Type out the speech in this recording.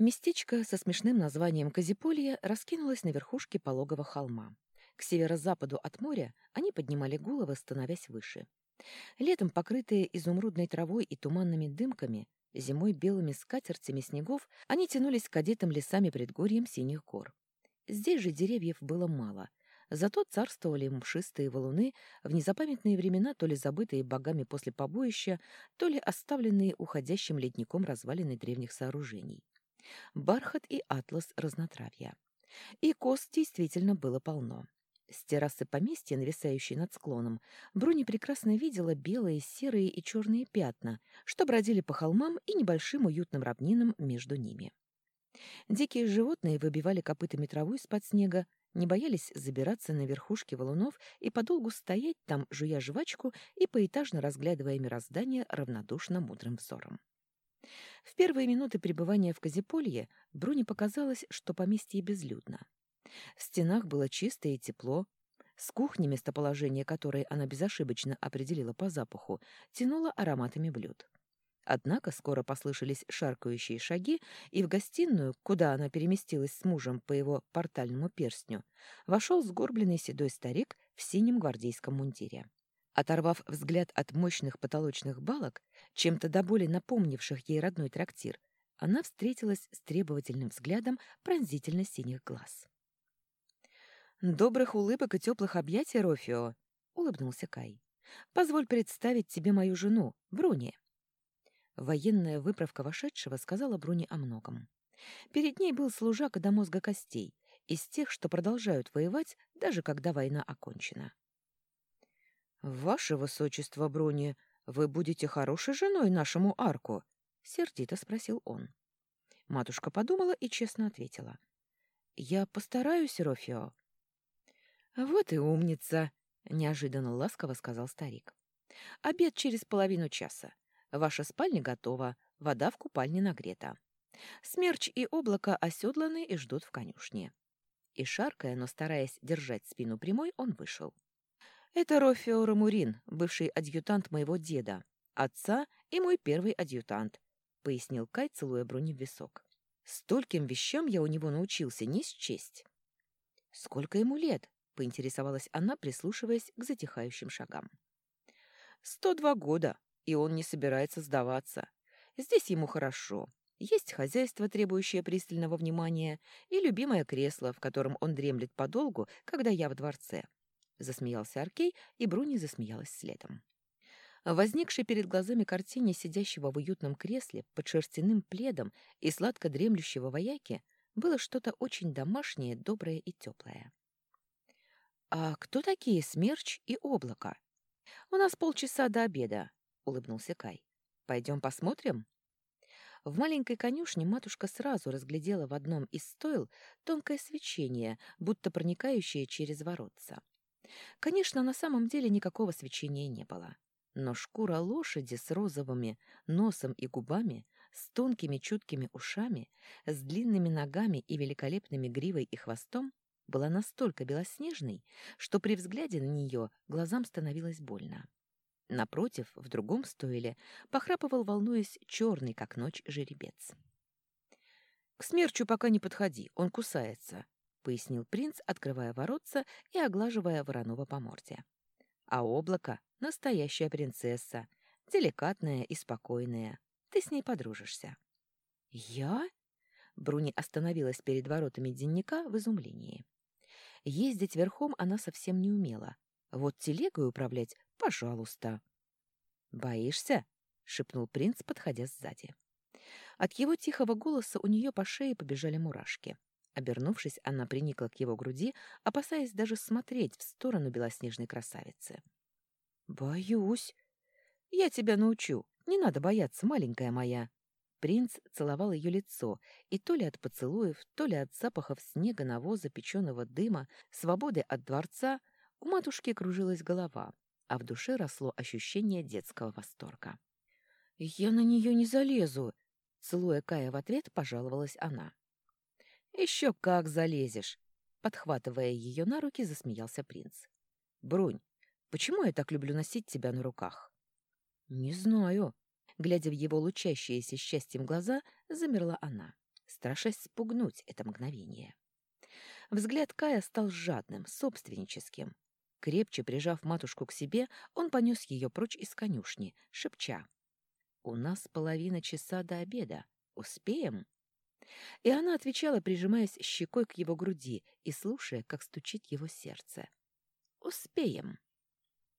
Местечко со смешным названием Казиполье раскинулось на верхушке пологого холма. К северо-западу от моря они поднимали головы, становясь выше. Летом, покрытые изумрудной травой и туманными дымками, зимой белыми скатертями снегов, они тянулись к кадетам лесами предгорьем синих гор. Здесь же деревьев было мало, зато царствовали мшистые валуны, в незапамятные времена то ли забытые богами после побоища, то ли оставленные уходящим ледником развалины древних сооружений бархат и атлас разнотравья. И коз действительно было полно. С террасы поместья, нависающей над склоном, Бруни прекрасно видела белые, серые и черные пятна, что бродили по холмам и небольшим уютным равнинам между ними. Дикие животные выбивали копытами траву из-под снега, не боялись забираться на верхушки валунов и подолгу стоять там, жуя жвачку и поэтажно разглядывая мироздание равнодушно мудрым взором. В первые минуты пребывания в Казиполье Бруни показалось, что поместье безлюдно. В стенах было чисто и тепло. С кухни, местоположение которой она безошибочно определила по запаху, тянуло ароматами блюд. Однако скоро послышались шаркающие шаги, и в гостиную, куда она переместилась с мужем по его портальному перстню, вошел сгорбленный седой старик в синем гвардейском мундире. Оторвав взгляд от мощных потолочных балок, чем-то до боли напомнивших ей родной трактир, она встретилась с требовательным взглядом пронзительно синих глаз. «Добрых улыбок и теплых объятий, Рофио!» — улыбнулся Кай. «Позволь представить тебе мою жену, Бруни». Военная выправка вошедшего сказала Бруни о многом. Перед ней был служака до мозга костей, из тех, что продолжают воевать, даже когда война окончена. «Ваше высочество, Бруни, вы будете хорошей женой нашему арку?» — сердито спросил он. Матушка подумала и честно ответила. «Я постараюсь, Рофио». «Вот и умница!» — неожиданно ласково сказал старик. «Обед через половину часа. Ваша спальня готова, вода в купальне нагрета. Смерч и облако оседланы и ждут в конюшне». И шаркая, но стараясь держать спину прямой, он вышел. Это Рофио Рамурин, бывший адъютант моего деда, отца и мой первый адъютант, — пояснил Кай, целуя Бруни в висок. Стольким вещам я у него научился не счесть. Сколько ему лет? — поинтересовалась она, прислушиваясь к затихающим шагам. Сто два года, и он не собирается сдаваться. Здесь ему хорошо. Есть хозяйство, требующее пристального внимания, и любимое кресло, в котором он дремлет подолгу, когда я в дворце. Засмеялся Аркей, и Бруни засмеялась следом. Возникшей перед глазами картине сидящего в уютном кресле под шерстяным пледом и сладко дремлющего вояки было что-то очень домашнее, доброе и теплое. «А кто такие Смерч и Облако?» «У нас полчаса до обеда», — улыбнулся Кай. «Пойдем посмотрим?» В маленькой конюшне матушка сразу разглядела в одном из стойл тонкое свечение, будто проникающее через воротца. Конечно, на самом деле никакого свечения не было. Но шкура лошади с розовыми носом и губами, с тонкими чуткими ушами, с длинными ногами и великолепными гривой и хвостом была настолько белоснежной, что при взгляде на нее глазам становилось больно. Напротив, в другом стойле, похрапывал, волнуясь, черный, как ночь, жеребец. «К смерчу пока не подходи, он кусается», — пояснил принц, открывая воротца и оглаживая Воронова по морде. «А облако — настоящая принцесса, деликатная и спокойная. Ты с ней подружишься». «Я?» — Бруни остановилась перед воротами денника в изумлении. Ездить верхом она совсем не умела. Вот телегой управлять — пожалуйста. «Боишься?» — шепнул принц, подходя сзади. От его тихого голоса у нее по шее побежали мурашки. Обернувшись, она приникла к его груди, опасаясь даже смотреть в сторону белоснежной красавицы. «Боюсь. Я тебя научу. Не надо бояться, маленькая моя». Принц целовал ее лицо, и то ли от поцелуев, то ли от запахов снега, навоза, печеного дыма, свободы от дворца, у матушки кружилась голова, а в душе росло ощущение детского восторга. «Я на нее не залезу!» Целуя Кая в ответ, пожаловалась она. Еще как залезешь!» Подхватывая ее на руки, засмеялся принц. «Брунь, почему я так люблю носить тебя на руках?» «Не знаю». Глядя в его лучащиеся счастьем глаза, замерла она. Страшась спугнуть это мгновение. Взгляд Кая стал жадным, собственническим. Крепче прижав матушку к себе, он понес ее прочь из конюшни, шепча. «У нас половина часа до обеда. Успеем?» И она отвечала, прижимаясь щекой к его груди и слушая, как стучит его сердце. «Успеем».